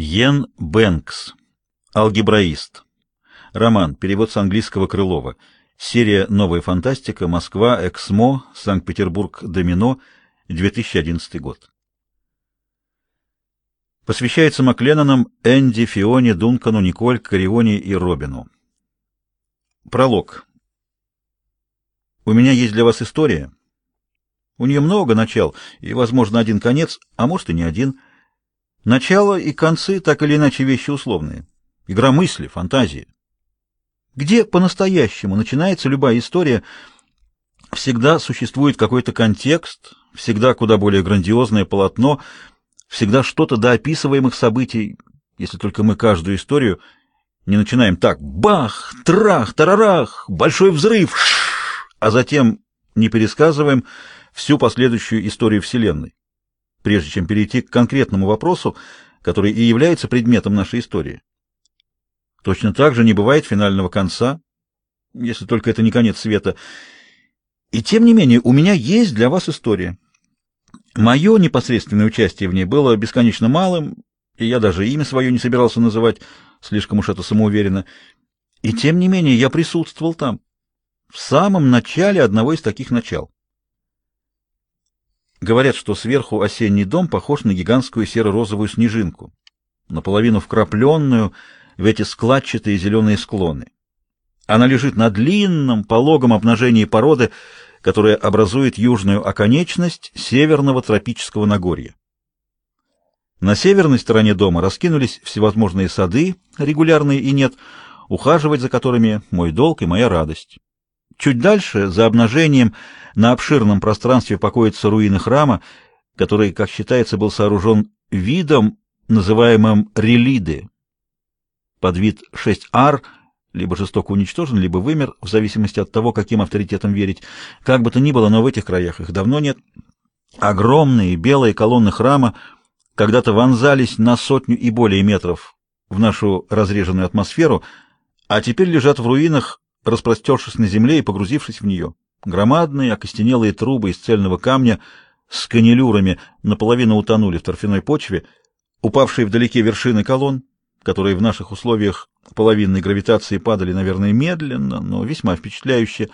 Йен Бэнкс. Алгебраист. Роман. Перевод с английского Крылова. Серия «Новая фантастика. Москва. Эксмо. Санкт-Петербург. Домино. 2011 год». Посвящается Макленнонам, Энди, Фионе, Дункану, Николь, Карионе и Робину. Пролог. У меня есть для вас история. У нее много начал и, возможно, один конец, а может и не один – Начало и концы так или иначе вещи условные. Игра мысли, фантазии. Где по-настоящему начинается любая история, всегда существует какой-то контекст, всегда куда более грандиозное полотно, всегда что-то до описываемых событий, если только мы каждую историю не начинаем так бах, трах, тарарах, большой взрыв, а затем не пересказываем всю последующую историю Вселенной прежде чем перейти к конкретному вопросу, который и является предметом нашей истории. Точно так же не бывает финального конца, если только это не конец света. И тем не менее, у меня есть для вас история. Мое непосредственное участие в ней было бесконечно малым, и я даже имя свое не собирался называть, слишком уж это самоуверенно. И тем не менее, я присутствовал там, в самом начале одного из таких начал. Говорят, что сверху осенний дом похож на гигантскую серо-розовую снежинку, наполовину вкрапленную в эти складчатые зеленые склоны. Она лежит на длинном, пологом обнажении породы, которая образует южную оконечность северного тропического Нагорья. На северной стороне дома раскинулись всевозможные сады, регулярные и нет, ухаживать за которыми мой долг и моя радость. Чуть дальше, за обнажением, на обширном пространстве покоятся руины храма, который, как считается, был сооружен видом, называемым релиды. Под вид 6-ар либо жестоко уничтожен, либо вымер, в зависимости от того, каким авторитетам верить. Как бы то ни было, но в этих краях их давно нет. Огромные белые колонны храма когда-то вонзались на сотню и более метров в нашу разреженную атмосферу, а теперь лежат в руинах, распростершись на земле и погрузившись в нее. Громадные окостенелые трубы из цельного камня с канилюрами наполовину утонули в торфяной почве, упавшие вдалеке вершины колонн, которые в наших условиях половинной гравитации падали, наверное, медленно, но весьма впечатляюще,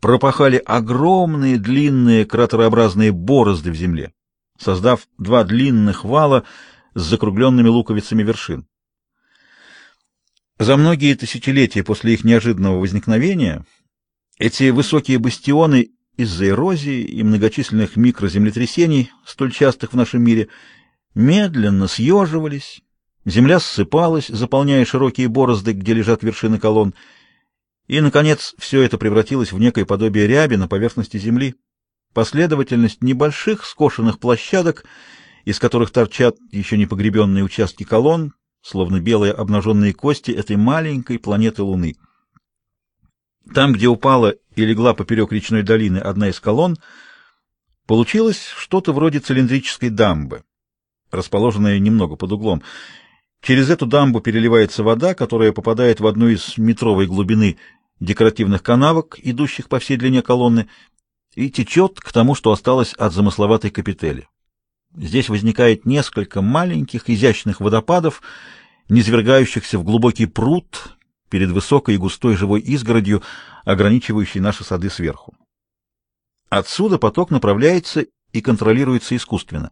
пропахали огромные длинные кратерообразные борозды в земле, создав два длинных вала с закругленными луковицами вершин. За многие тысячелетия после их неожиданного возникновения эти высокие бастионы из-за эрозии и многочисленных микроземлетрясений, столь частых в нашем мире, медленно съеживались, земля ссыпалась, заполняя широкие борозды, где лежат вершины колонн, и, наконец, все это превратилось в некое подобие ряби на поверхности земли, последовательность небольших скошенных площадок, из которых торчат еще не погребенные участки колонн, словно белые обнаженные кости этой маленькой планеты Луны. Там, где упала и легла поперек речной долины одна из колонн, получилось что-то вроде цилиндрической дамбы, расположенная немного под углом. Через эту дамбу переливается вода, которая попадает в одну из метровой глубины декоративных канавок, идущих по всей длине колонны, и течет к тому, что осталось от замысловатой капители. Здесь возникает несколько маленьких изящных водопадов, низвергающихся в глубокий пруд перед высокой и густой живой изгородью, ограничивающей наши сады сверху. Отсюда поток направляется и контролируется искусственно.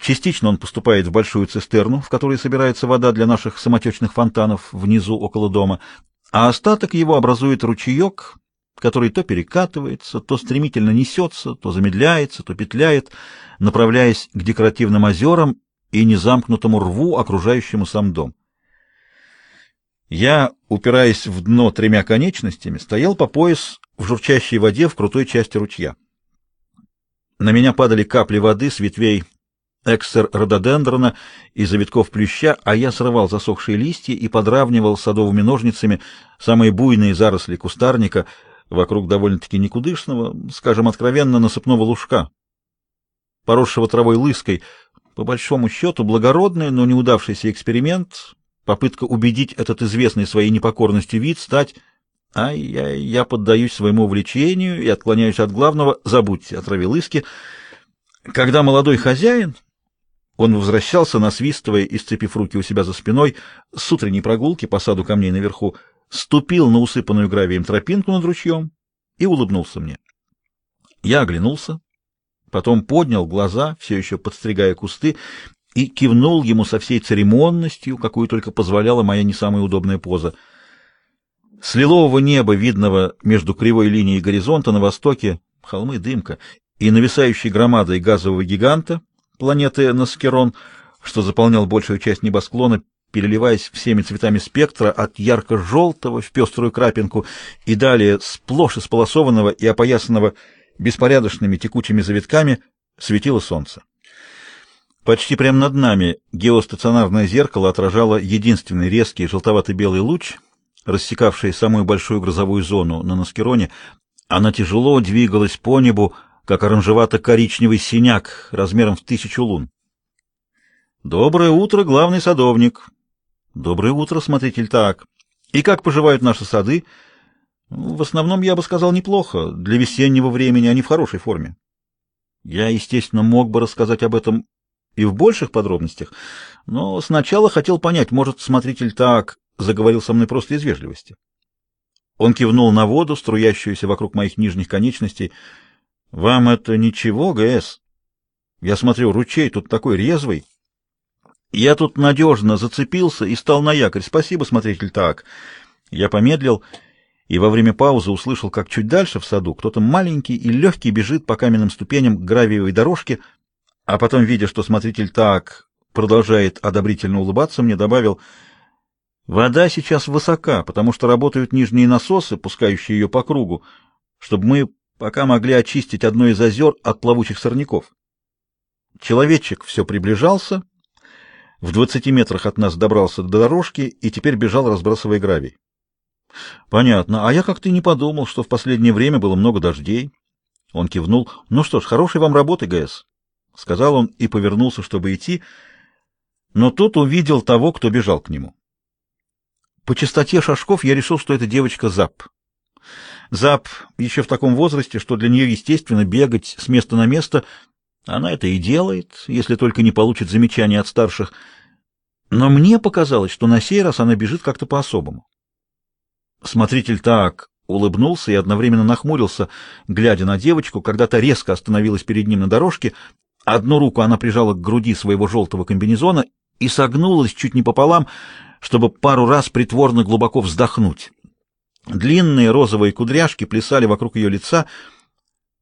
Частично он поступает в большую цистерну, в которой собирается вода для наших самотечных фонтанов внизу около дома, а остаток его образует ручеек, который то перекатывается, то стремительно несется, то замедляется, то петляет, направляясь к декоративным озерам и незамкнутому рву, окружающему сам дом. Я, упираясь в дно тремя конечностями, стоял по пояс в журчащей воде в крутой части ручья. На меня падали капли воды с ветвей эксер-рододендрона и завитков плюща, а я срывал засохшие листья и подравнивал садовыми ножницами самые буйные заросли кустарника — вокруг довольно-таки никудышного, скажем откровенно, насыпного лужка, поросшего травой лыской, по большому счету благородный, но неудавшийся эксперимент, попытка убедить этот известный своей непокорностью вид стать а я, я поддаюсь своему увлечению и отклоняюсь от главного, забудьте о траве лыски. Когда молодой хозяин, Он возвращался, насвистывая и сцепив руки у себя за спиной, с утренней прогулки по саду камней наверху, ступил на усыпанную гравием тропинку над ручьем и улыбнулся мне. Я оглянулся, потом поднял глаза, все еще подстригая кусты, и кивнул ему со всей церемонностью, какую только позволяла моя не самая удобная поза. С лилового неба, видного между кривой линией горизонта на востоке, холмы дымка, и нависающей громадой газового гиганта, планеты Наскерон, что заполнял большую часть небосклона, переливаясь всеми цветами спектра от ярко-желтого в пеструю крапинку и далее сплошь исполосованного и опоясанного беспорядочными текучими завитками, светило солнце. Почти прямо над нами геостационарное зеркало отражало единственный резкий желтовато-белый луч, рассекавший самую большую грозовую зону на Наскероне. Она тяжело двигалась по небу, как оранжевато-коричневый синяк размером в тысячу лун. «Доброе утро, главный садовник!» «Доброе утро, смотритель так!» «И как поживают наши сады?» «В основном, я бы сказал, неплохо. Для весеннего времени они в хорошей форме». Я, естественно, мог бы рассказать об этом и в больших подробностях, но сначала хотел понять, может, смотритель так заговорил со мной просто из вежливости. Он кивнул на воду, струящуюся вокруг моих нижних конечностей, — вам это ничего, ГС? Я смотрю, ручей тут такой резвый. Я тут надежно зацепился и стал на якорь. Спасибо, смотритель, так. Я помедлил и во время паузы услышал, как чуть дальше в саду кто-то маленький и легкий бежит по каменным ступеням гравиевой дорожке, а потом, видя, что смотритель так продолжает одобрительно улыбаться, мне добавил, «Вода сейчас высока, потому что работают нижние насосы, пускающие ее по кругу, чтобы мы пока могли очистить одно из озер от плавучих сорняков. Человечек все приближался, в двадцати метрах от нас добрался до дорожки и теперь бежал, разбрасывая гравий. Понятно. А я как-то не подумал, что в последнее время было много дождей. Он кивнул. Ну что ж, хорошей вам работы, ГС, сказал он и повернулся, чтобы идти, но тут увидел того, кто бежал к нему. По частоте шажков я решил, что это девочка Зап. Зап еще в таком возрасте, что для нее естественно бегать с места на место. Она это и делает, если только не получит замечания от старших. Но мне показалось, что на сей раз она бежит как-то по-особому. Смотритель так улыбнулся и одновременно нахмурился, глядя на девочку, когда та резко остановилась перед ним на дорожке. Одну руку она прижала к груди своего желтого комбинезона и согнулась чуть не пополам, чтобы пару раз притворно глубоко вздохнуть. Длинные розовые кудряшки плясали вокруг ее лица.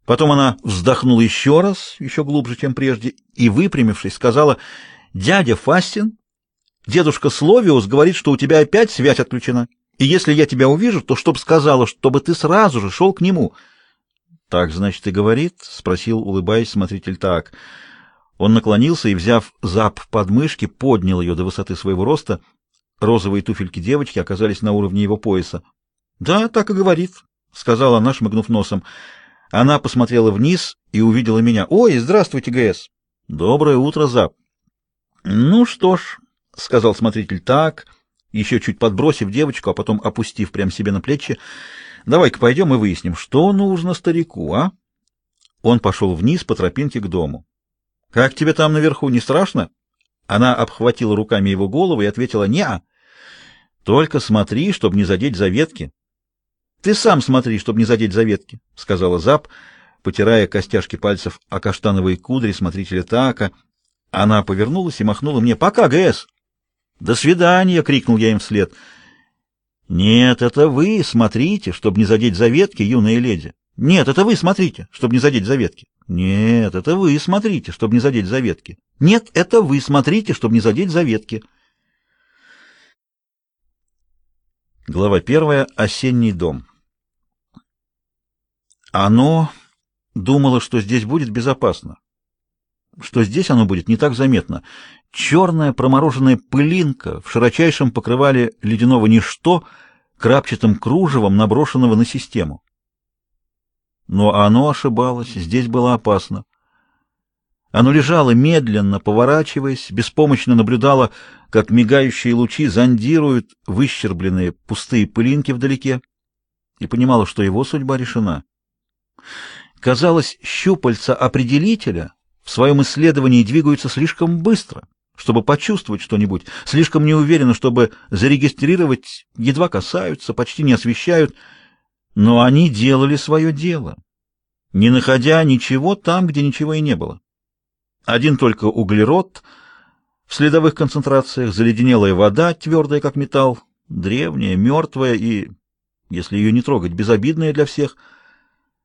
Потом она вздохнула еще раз, еще глубже, чем прежде, и, выпрямившись, сказала, «Дядя Фастин, дедушка Словиус говорит, что у тебя опять связь отключена, и если я тебя увижу, то чтоб сказала, чтобы ты сразу же шел к нему». «Так, значит, и говорит?» — спросил, улыбаясь, смотритель так. Он наклонился и, взяв зап под мышки, поднял ее до высоты своего роста. Розовые туфельки девочки оказались на уровне его пояса. Да, так и говорит, сказала она, шмыгнув носом. Она посмотрела вниз и увидела меня. Ой, здравствуйте, ГС. Доброе утро, Зап. Ну что ж, сказал смотритель так, еще чуть подбросив девочку, а потом опустив прямо себе на плечи. Давай-ка пойдем и выясним, что нужно старику, а? Он пошел вниз по тропинке к дому. Как тебе там наверху, не страшно? Она обхватила руками его голову и ответила: "Не. Только смотри, чтобы не задеть за ветки. Ты сам смотри, чтобы не задеть заветки, сказала Зап, потирая костяшки пальцев о каштановые кудри смотрителя Така. Она повернулась и махнула мне: "Пока, ГС". "До свидания", крикнул я им вслед. "Нет, это вы смотрите, чтобы не задеть заветки, юная леди. Нет, это вы смотрите, чтобы не задеть заветки. Нет, это вы смотрите, чтобы не задеть заветки. Нет, это вы смотрите, чтобы не задеть заветки". Глава первая. Осенний дом. Оно думало, что здесь будет безопасно, что здесь оно будет не так заметно. Черная промороженная пылинка в широчайшем покрывале ледяного ничто крапчатым кружевом, наброшенного на систему. Но оно ошибалось, здесь было опасно. Оно лежало медленно, поворачиваясь, беспомощно наблюдало, как мигающие лучи зондируют выщербленные пустые пылинки вдалеке, и понимало, что его судьба решена. Казалось, щупальца определителя в своем исследовании двигаются слишком быстро, чтобы почувствовать что-нибудь, слишком неуверенно, чтобы зарегистрировать, едва касаются, почти не освещают, но они делали свое дело, не находя ничего там, где ничего и не было. Один только углерод в следовых концентрациях, заледенелая вода, твердая как металл, древняя, мертвая и, если ее не трогать, безобидная для всех —